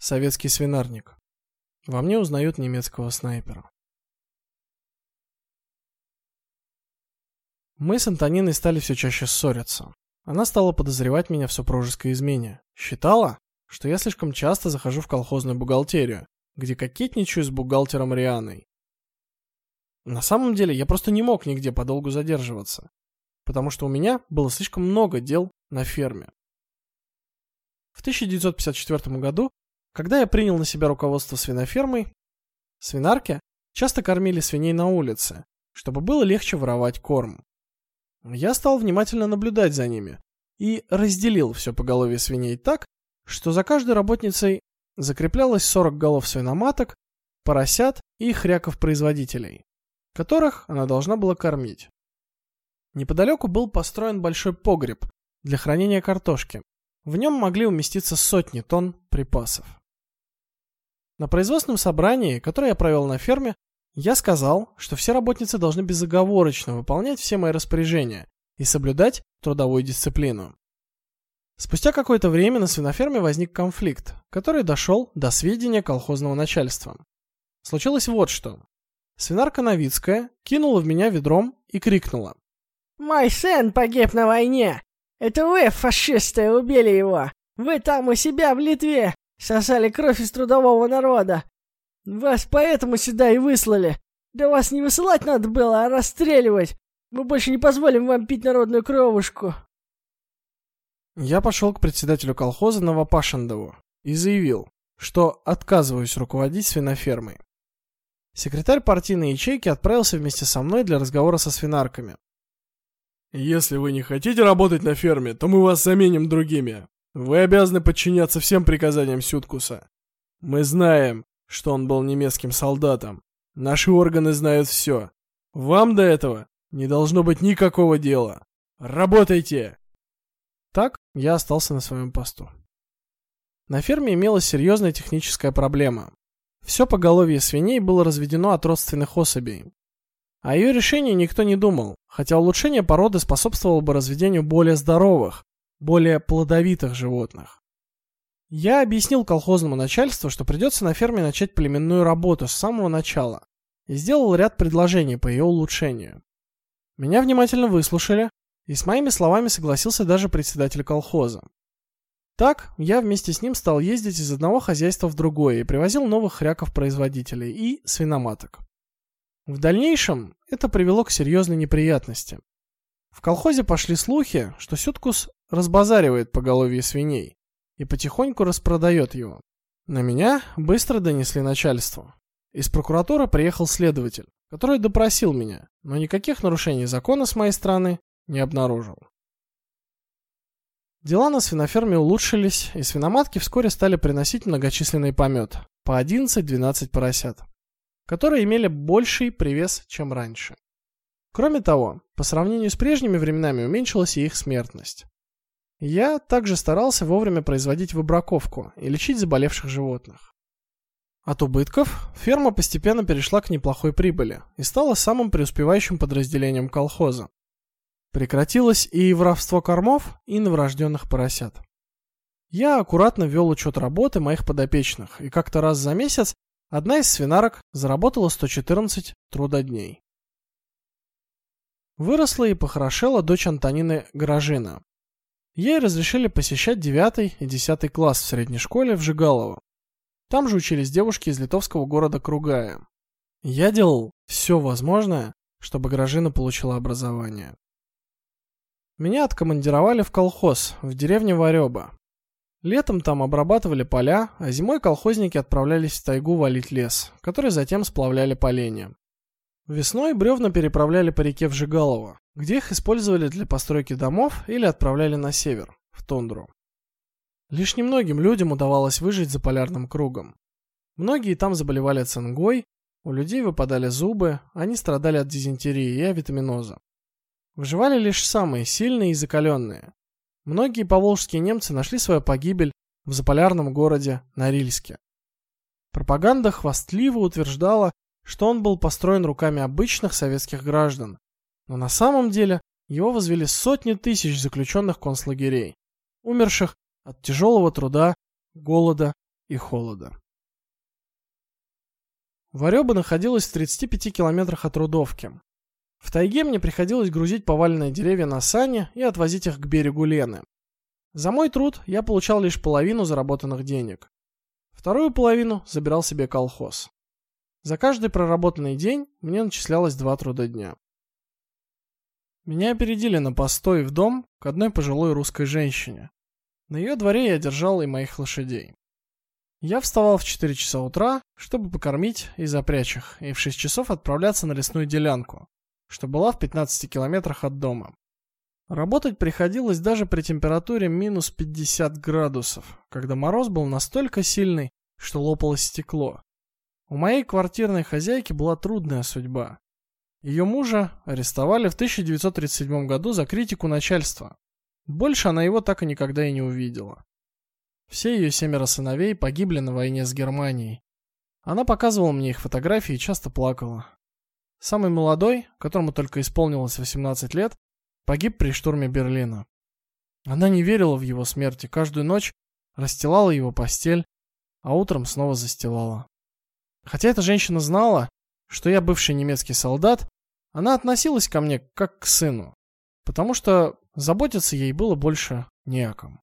Советский свинарник. Во мне узнают немецкого снайпера. Мы с Антониной стали все чаще ссориться. Она стала подозревать меня в супружеской измене. Считала, что я слишком часто захожу в колхозную бухгалтерию, где кокетничаю с бухгалтером Рианой. На самом деле, я просто не мог нигде подолгу задерживаться, потому что у меня было слишком много дел на ферме. В 1954 году когда я принял на себя руководство свинофермой, свинарки часто кормили свиней на улице, чтобы было легче воровать корм. Я стал внимательно наблюдать за ними и разделил все поголовье свиней так, что за каждой работницей закреплялось 40 голов свиноматок, поросят и хряков-производителей, которых она должна была кормить. Неподалеку был построен большой погреб для хранения картошки. В нем могли уместиться сотни тонн припасов. На производственном собрании, которое я провел на ферме, я сказал, что все работницы должны безоговорочно выполнять все мои распоряжения и соблюдать трудовую дисциплину. Спустя какое-то время на свиноферме возник конфликт, который дошел до сведения колхозного начальства. Случилось вот что. Свинарка Новицкая кинула в меня ведром и крикнула: "Мой сын погиб на войне. Это вы, фашисты, убили его. Вы там у себя в Литве Сосали кровь из трудового народа. Вас поэтому сюда и выслали. Да вас не высылать надо было, а расстреливать. Мы больше не позволим вам пить народную кровушку. Я пошел к председателю колхоза Новопашендову и заявил, что отказываюсь руководить свинофермой. Секретарь партийной ячейки отправился вместе со мной для разговора со свинарками. Если вы не хотите работать на ферме, то мы вас заменим другими. Вы обязаны подчиняться всем приказаниям Сюткуса. Мы знаем, что он был немецким солдатом. Наши органы знают все. Вам до этого не должно быть никакого дела. Работайте. Так я остался на своем посту. На ферме имелась серьезная техническая проблема. Все поголовье свиней было разведено от родственных особей. О ее решении никто не думал, хотя улучшение породы способствовало бы разведению более здоровых, более плодовитых животных. Я объяснил колхозному начальству, что придется на ферме начать племенную работу с самого начала, и сделал ряд предложений по ее улучшению. Меня внимательно выслушали, и с моими словами согласился даже председатель колхоза. Так, я вместе с ним стал ездить из одного хозяйства в другое и привозил новых хряков-производителей и свиноматок. В дальнейшем это привело к серьезной неприятности. В колхозе пошли слухи, что Сюткус разбазаривает поголовье свиней и потихоньку распродает его. На меня быстро донесли начальству. Из прокуратуры приехал следователь, который допросил меня, но никаких нарушений закона с моей стороны не обнаружил. Дела на свиноферме улучшились, и свиноматки вскоре стали приносить многочисленный помет, по 11-12 поросят, которые имели больший привес, чем раньше. Кроме того, по сравнению с прежними временами уменьшилась и их смертность. Я также старался вовремя производить выбраковку и лечить заболевших животных. От убытков ферма постепенно перешла к неплохой прибыли и стала самым преуспевающим подразделением колхоза. Прекратилось и воровство кормов, и новорожденных поросят. Я аккуратно вел учет работы моих подопечных, и как-то раз за месяц одна из свинарок заработала 114 трудодней. Выросла и похорошела дочь Антонины Гражина. Ей разрешили посещать 9 и 10 класс в средней школе в Жигалово. Там же учились девушки из литовского города Кругая. Я делал все возможное, чтобы Гражина получила образование. Меня откомандировали в колхоз в деревне Варёба. Летом там обрабатывали поля, а зимой колхозники отправлялись в тайгу валить лес, который затем сплавляли поленья. Весной бревна переправляли по реке в Жигалово, где их использовали для постройки домов или отправляли на север, в тундру. Лишь немногим людям удавалось выжить за полярным кругом. Многие там заболевали цингой, у людей выпадали зубы, они страдали от дизентерии и авитаминоза. Выживали лишь самые сильные и закаленные. Многие поволжские немцы нашли свою погибель в заполярном городе Норильске. Пропаганда хвастливо утверждала, что он был построен руками обычных советских граждан, но на самом деле его возвели сотни тысяч заключенных концлагерей, умерших от тяжелого труда, голода и холода. Варёба находилась в 35 километрах от Рудовки. В тайге мне приходилось грузить поваленные деревья на сани и отвозить их к берегу Лены. За мой труд я получал лишь половину заработанных денег. Вторую половину забирал себе колхоз. За каждый проработанный день мне начислялось два труда дня. Меня опередили на постой в дом к одной пожилой русской женщине. На ее дворе я держал и моих лошадей. Я вставал в 4 часа утра, чтобы покормить и запрячь их, и в 6 часов отправляться на лесную делянку, что была в 15 километрах от дома. Работать приходилось даже при температуре минус 50 градусов, когда мороз был настолько сильный, что лопалось стекло. У моей квартирной хозяйки была трудная судьба. Ее мужа арестовали в 1937 году за критику начальства. Больше она его так и никогда и не увидела. Все ее семеро сыновей погибли на войне с Германией. Она показывала мне их фотографии и часто плакала. Самый молодой, которому только исполнилось 18 лет, погиб при штурме Берлина. Она не верила в его смерть и каждую ночь расстилала его постель, а утром снова застилала. Хотя эта женщина знала, что я бывший немецкий солдат, она относилась ко мне как к сыну, потому что заботиться ей было больше не о ком.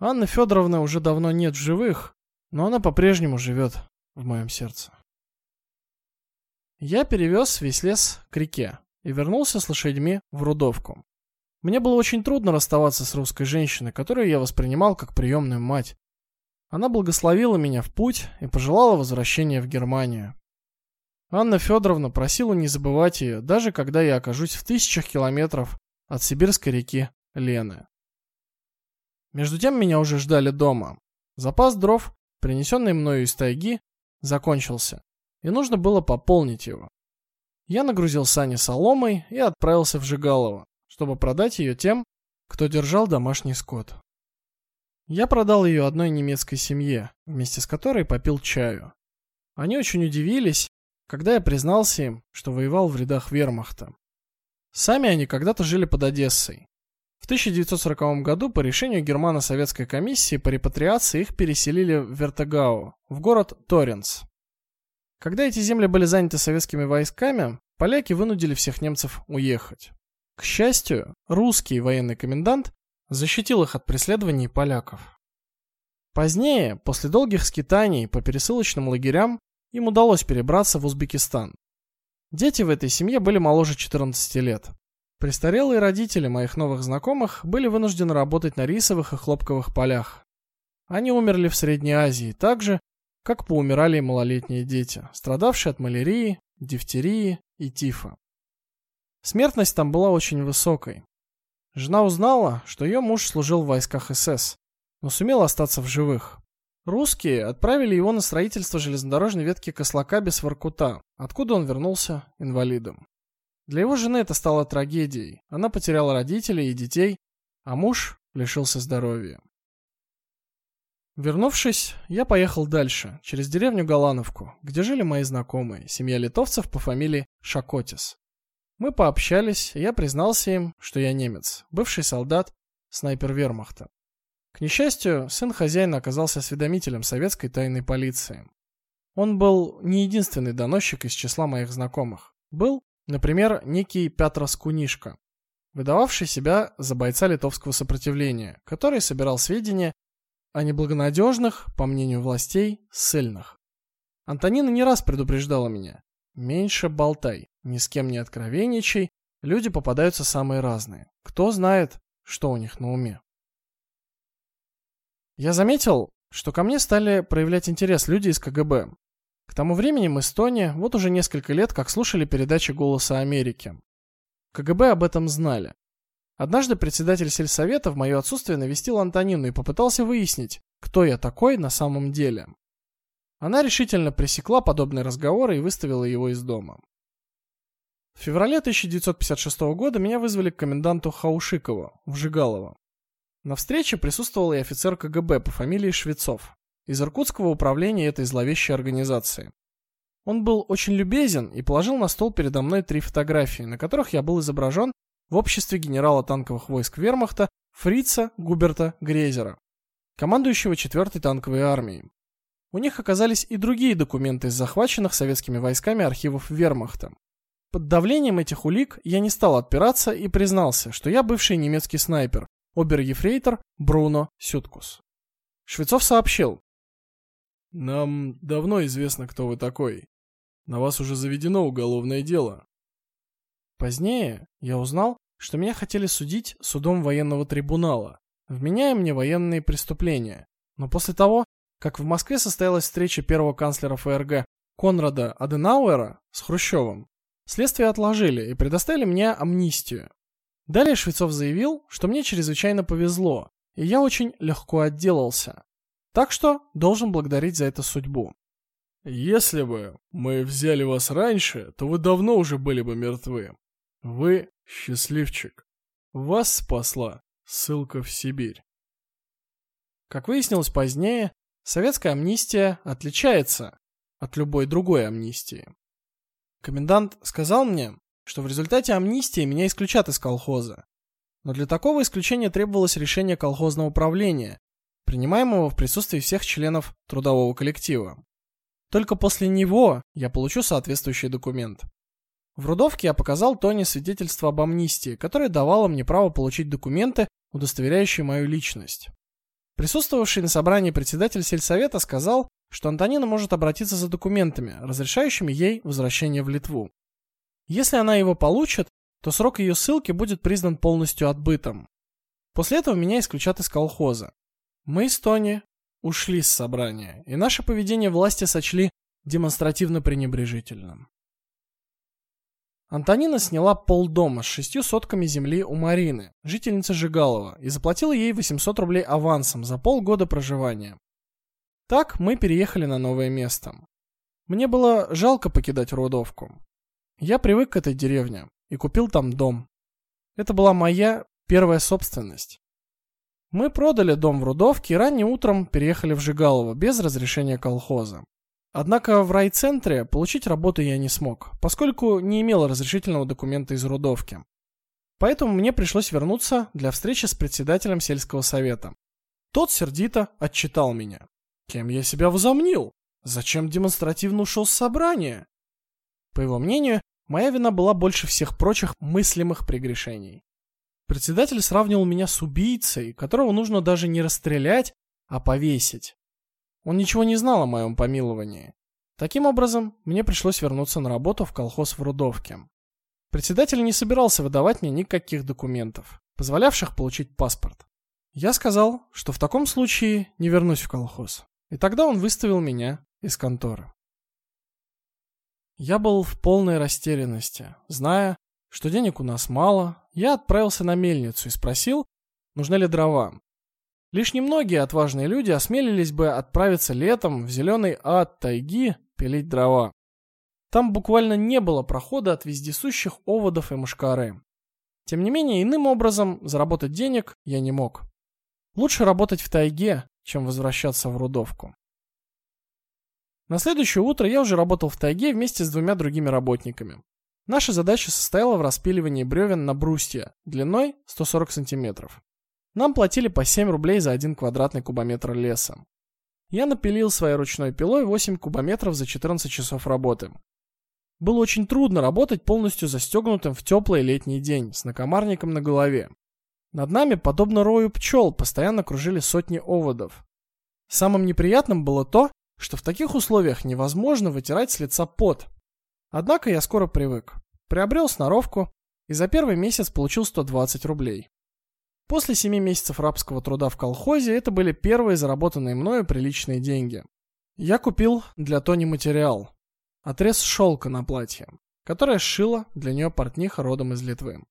Анны Федоровны уже давно нет в живых, но она по-прежнему живет в моем сердце. Я перевез весь лес к реке и вернулся с лошадьми в Рудовку. Мне было очень трудно расставаться с русской женщиной, которую я воспринимал как приемную мать. Она благословила меня в путь и пожелала возвращения в Германию. Анна Федоровна просила не забывать ее, даже когда я окажусь в тысячах километров от сибирской реки Лены. Между тем меня уже ждали дома. Запас дров, принесенный мною из тайги, закончился, и нужно было пополнить его. Я нагрузил сани соломой и отправился в Жигалово, чтобы продать ее тем, кто держал домашний скот. Я продал ее одной немецкой семье, вместе с которой попил чаю. Они очень удивились, когда я признался им, что воевал в рядах Вермахта. Сами они когда-то жили под Одессой, в 1940 году по решению германо-советской комиссии по репатриации их переселили в Вертегау, в город Торенс. Когда эти земли были заняты советскими войсками, поляки вынудили всех немцев уехать. К счастью, русский военный комендант защитил их от преследований поляков. Позднее, после долгих скитаний по пересылочным лагерям, им удалось перебраться в Узбекистан. Дети в этой семье были моложе 14 лет. Престарелые родители моих новых знакомых были вынуждены работать на рисовых и хлопковых полях. Они умерли в Средней Азии так же, как поумирали и малолетние дети, страдавшие от малярии, дифтерии и тифа. Смертность там была очень высокой. Жена узнала, что ее муж служил в войсках СС, но сумел остаться в живых. Русские отправили его на строительство железнодорожной ветки Кослака без Воркута, откуда он вернулся инвалидом. Для его жены это стало трагедией. Она потеряла родителей и детей, а муж лишился здоровья. Вернувшись, я поехал дальше, через деревню Голановку, где жили мои знакомые, семья литовцев по фамилии Шакотис. Мы пообщались, я признался им, что я немец, бывший солдат, снайпер Вермахта. К несчастью, сын хозяина оказался осведомителем советской тайной полиции. Он был не единственный доносчик из числа моих знакомых. Был Например, некий Петрос Кунишка, выдававший себя за бойца литовского сопротивления, который собирал сведения о неблагонадежных, по мнению властей, ссыльных. Антонина не раз предупреждала меня: "Меньше болтай, ни с кем не откровенничай, люди попадаются самые разные. Кто знает, что у них на уме?" Я заметил, что ко мне стали проявлять интерес люди из КГБ, к тому времени мы с Тони вот уже несколько лет как слушали передачи Голоса Америки. КГБ об этом знали. Однажды председатель сельсовета в моё отсутствие навестил Антонину и попытался выяснить, кто я такой на самом деле. Она решительно пресекла подобные разговоры и выставила его из дома. В феврале 1956 года меня вызвали к коменданту Хаушикову в Жигалово. На встрече присутствовал и офицер КГБ по фамилии Швецов из Иркутского управления этой зловещей организации. Он был очень любезен и положил на стол передо мной три фотографии, на которых я был изображен в обществе генерала танковых войск Вермахта Фрица Губерта Грезера. командующего 4-й танковой армией. У них оказались и другие документы из захваченных советскими войсками архивов Вермахта. Под давлением этих улик я не стал отпираться и признался, что я бывший немецкий снайпер, обер-ефрейтор Бруно Сюткус. Швецов сообщил: "Нам давно известно, кто вы такой. На вас уже заведено уголовное дело". Позднее я узнал, что меня хотели судить судом военного трибунала, вменяя мне военные преступления. Но после того, как в Москве состоялась встреча первого канцлера ФРГ Конрада Аденауэра с Хрущевым, следствие отложили и предоставили мне амнистию. Далее Швецов заявил, что мне чрезвычайно повезло, и я очень легко отделался. Так что должен благодарить за это судьбу. Если бы мы взяли вас раньше, то вы давно уже были бы мертвы. Вы счастливчик. Вас спасла ссылка в Сибирь. Как выяснилось позднее, Советская амнистия отличается от любой другой амнистии. Комендант сказал мне, что в результате амнистии меня исключат из колхоза. Но для такого исключения требовалось решение колхозного управления, принимаемого в присутствии всех членов трудового коллектива. Только после него я получу соответствующий документ. В Рудовке я показал Тоне свидетельство об амнистии, которое давало мне право получить документы, удостоверяющие мою личность. Присутствовавший на собрании председатель сельсовета сказал, что Антонина может обратиться за документами, разрешающими ей возвращение в Литву. Если она его получит, то срок ее ссылки будет признан полностью отбытым. После этого меня исключат из колхоза. Мы с Тони ушли с собрания, и наше поведение власти сочли демонстративно пренебрежительным. Антонина сняла полдома с шестью сотками земли у Марины, жительницы Жигалова, и заплатила ей 800 рублей авансом за полгода проживания. Так мы переехали на новое место. Мне было жалко покидать Рудовку. Я привык к этой деревне и купил там дом. Это была моя первая собственность. Мы продали дом в Рудовке и ранним утром переехали в Жигалово без разрешения колхоза. Однако в райцентре получить работу я не смог, поскольку не имел разрешительного документа из Рудовки. Поэтому мне пришлось вернуться для встречи с председателем сельского совета. Тот сердито отчитал меня. Кем я себя возомнил? Зачем демонстративно ушел с собрания? По его мнению, моя вина была больше всех прочих мыслимых прегрешений. Председатель сравнивал меня с убийцей, которого нужно даже не расстрелять, а повесить. Он ничего не знал о моем помиловании. Таким образом, мне пришлось вернуться на работу в колхоз в Рудовке. Председатель не собирался выдавать мне никаких документов, позволявших получить паспорт. Я сказал, что в таком случае не вернусь в колхоз. И тогда он выставил меня из конторы. Я был в полной растерянности, зная, что денег у нас мало. Я отправился на мельницу и спросил, нужны ли дрова. Лишь немногие отважные люди осмелились бы отправиться летом в зеленый ад тайги пилить дрова. Там буквально не было прохода от вездесущих оводов и мушкары. Тем не менее, иным образом заработать денег я не мог. Лучше работать в тайге, чем возвращаться в Рудовку. На следующее утро я уже работал в тайге вместе с двумя другими работниками. Наша задача состояла в распиливании бревен на брустья длиной 140 сантиметров. Нам платили по 7 рублей за один квадратный кубометр леса. Я напилил своей ручной пилой 8 кубометров за 14 часов работы. Было очень трудно работать полностью застегнутым в теплый летний день с накомарником на голове. Над нами, подобно рою пчел, постоянно кружили сотни оводов. Самым неприятным было то, что в таких условиях невозможно вытирать с лица пот. Однако я скоро привык. Приобрел сноровку и за первый месяц получил 120 рублей. После семи месяцев рабского труда в колхозе это были первые заработанные мною приличные деньги. Я купил для Тони материал. Отрез шелка на платье, которое сшила для нее портниха родом из Литвы.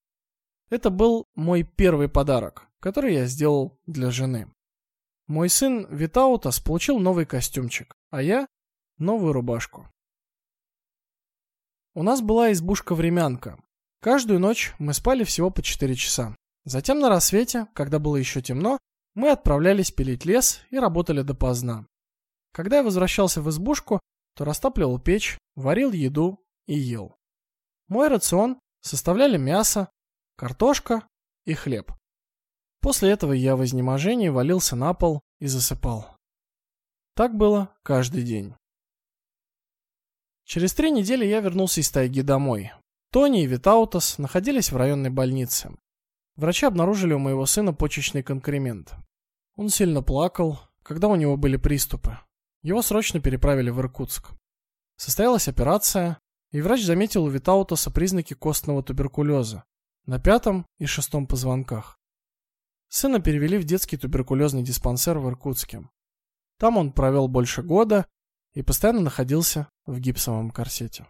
Это был мой первый подарок, который я сделал для жены. Мой сын Витаутас получил новый костюмчик, а я новую рубашку. У нас была избушка-времянка. Каждую ночь мы спали всего по 4 часа. Затем на рассвете, когда было еще темно, мы отправлялись пилить лес и работали допоздна. Когда я возвращался в избушку, то растапливал печь, варил еду и ел. Мой рацион составляли мясо, картошка и хлеб. После этого я в изнеможении валился на пол и засыпал. Так было каждый день. Через три недели я вернулся из тайги домой. Тони и Витаутас находились в районной больнице. Врачи обнаружили у моего сына почечный конкремент. Он сильно плакал, когда у него были приступы. Его срочно переправили в Иркутск. Состоялась операция, и врач заметил у Витаутаса признаки костного туберкулеза на пятом и шестом позвонках. Сына перевели в детский туберкулезный диспансер в Иркутске. Там он провел больше года и постоянно находился в гипсовом корсете.